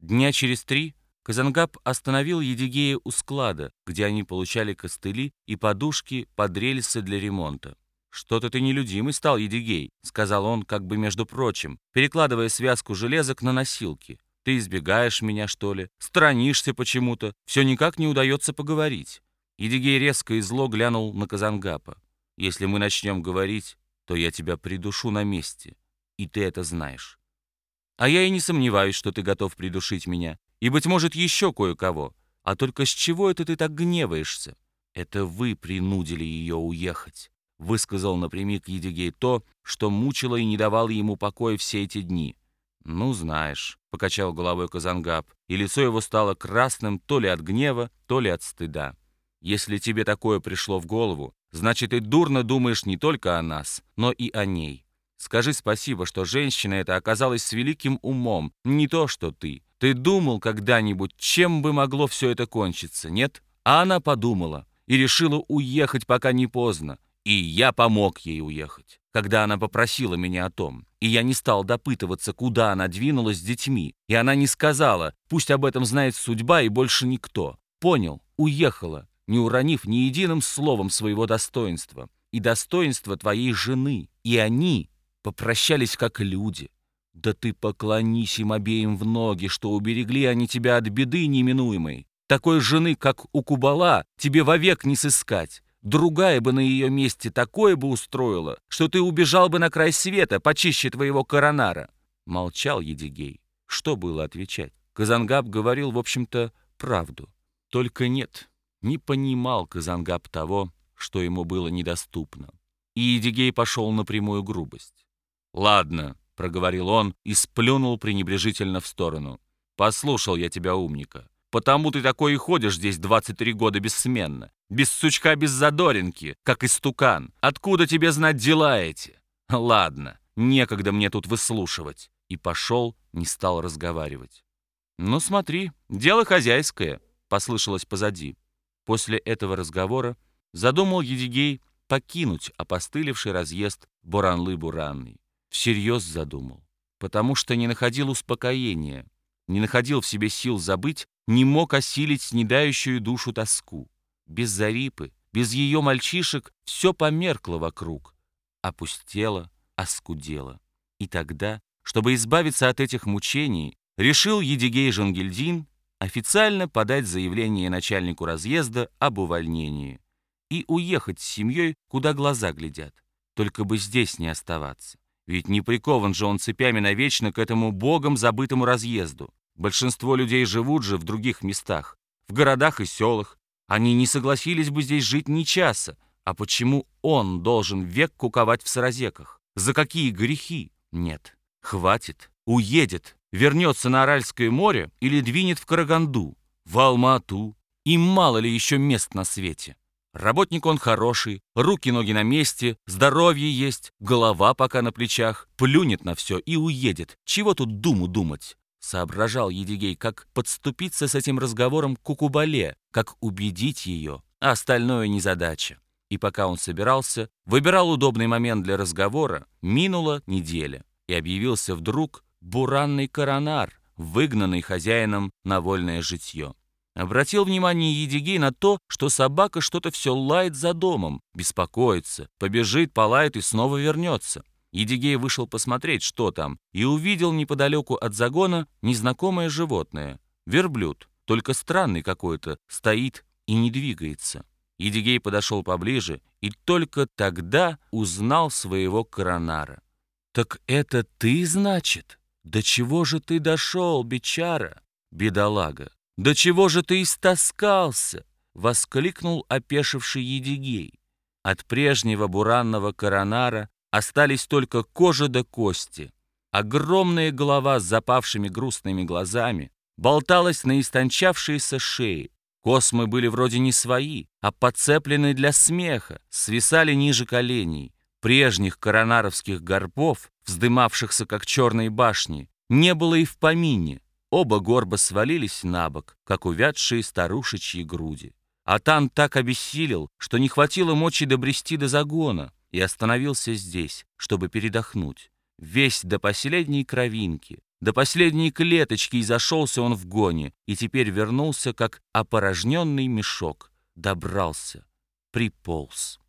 Дня через три Казангаб остановил Едигея у склада, где они получали костыли и подушки под рельсы для ремонта. «Что-то ты нелюдимый стал, Едигей», — сказал он, как бы между прочим, перекладывая связку железок на носилки. «Ты избегаешь меня, что ли? Сторонишься почему-то. Все никак не удается поговорить». Едигей резко и зло глянул на Казангапа. «Если мы начнем говорить, то я тебя придушу на месте, и ты это знаешь. А я и не сомневаюсь, что ты готов придушить меня, и, быть может, еще кое-кого. А только с чего это ты так гневаешься? Это вы принудили ее уехать высказал напрямик Едигей то, что мучило и не давало ему покоя все эти дни. «Ну, знаешь», — покачал головой Казангаб, и лицо его стало красным то ли от гнева, то ли от стыда. «Если тебе такое пришло в голову, значит, ты дурно думаешь не только о нас, но и о ней. Скажи спасибо, что женщина эта оказалась с великим умом, не то что ты. Ты думал когда-нибудь, чем бы могло все это кончиться, нет? А она подумала и решила уехать, пока не поздно. И я помог ей уехать, когда она попросила меня о том. И я не стал допытываться, куда она двинулась с детьми. И она не сказала, пусть об этом знает судьба и больше никто. Понял, уехала, не уронив ни единым словом своего достоинства. И достоинства твоей жены. И они попрощались как люди. Да ты поклонись им обеим в ноги, что уберегли они тебя от беды неминуемой. Такой жены, как у Кубала, тебе вовек не сыскать. Другая бы на ее месте такое бы устроила, что ты убежал бы на край света, почище твоего коронара. Молчал Едигей. Что было отвечать? Казангаб говорил, в общем-то, правду. Только нет, не понимал Казангаб того, что ему было недоступно. И Едигей пошел на прямую грубость. «Ладно», — проговорил он и сплюнул пренебрежительно в сторону. «Послушал я тебя, умника. Потому ты такой и ходишь здесь 23 года бессменно. Без сучка, без задоринки, как истукан. Откуда тебе знать дела эти? Ладно, некогда мне тут выслушивать. И пошел, не стал разговаривать. «Ну смотри, дело хозяйское», — послышалось позади. После этого разговора задумал Едигей покинуть опостылевший разъезд Буранлы-Буранный. Всерьез задумал, потому что не находил успокоения, не находил в себе сил забыть, не мог осилить снедающую душу тоску. Без Зарипы, без ее мальчишек все померкло вокруг, опустело, оскудело. И тогда, чтобы избавиться от этих мучений, решил Едигей Жангельдин официально подать заявление начальнику разъезда об увольнении и уехать с семьей, куда глаза глядят. Только бы здесь не оставаться. Ведь не прикован же он цепями навечно к этому богом забытому разъезду. Большинство людей живут же в других местах, в городах и селах, они не согласились бы здесь жить ни часа. А почему он должен век куковать в саразеках? За какие грехи? Нет, хватит, уедет, вернется на Аральское море или двинет в Караганду, в Алма-Ату. И мало ли еще мест на свете. Работник он хороший, руки-ноги на месте, здоровье есть, голова пока на плечах, плюнет на все и уедет. Чего тут думу думать? Соображал Едигей, как подступиться с этим разговором к Кукубале, как убедить ее, а остальное незадача. И пока он собирался, выбирал удобный момент для разговора, минула неделя, и объявился вдруг буранный коронар, выгнанный хозяином на вольное житье. Обратил внимание Едигей на то, что собака что-то все лает за домом, беспокоится, побежит, полает и снова вернется. Едигей вышел посмотреть, что там, и увидел неподалеку от загона незнакомое животное. Верблюд, только странный какой-то, стоит и не двигается. Едигей подошел поближе и только тогда узнал своего коронара. «Так это ты, значит? До чего же ты дошел, бичара, бедолага? До чего же ты истаскался?» — воскликнул опешивший Едигей. От прежнего буранного коронара Остались только кожа да кости. Огромная голова с запавшими грустными глазами болталась на истончавшейся шее. Космы были вроде не свои, а подцеплены для смеха, свисали ниже коленей. Прежних коронаровских горбов, вздымавшихся как черные башни, не было и в помине. Оба горба свалились на бок, как увядшие старушечьи груди. Атан так обессилел, что не хватило мочи добрести до загона и остановился здесь, чтобы передохнуть. Весь до последней кровинки, До последней клеточки и зашелся он в гоне, и теперь вернулся, как опорожненный мешок. Добрался, приполз.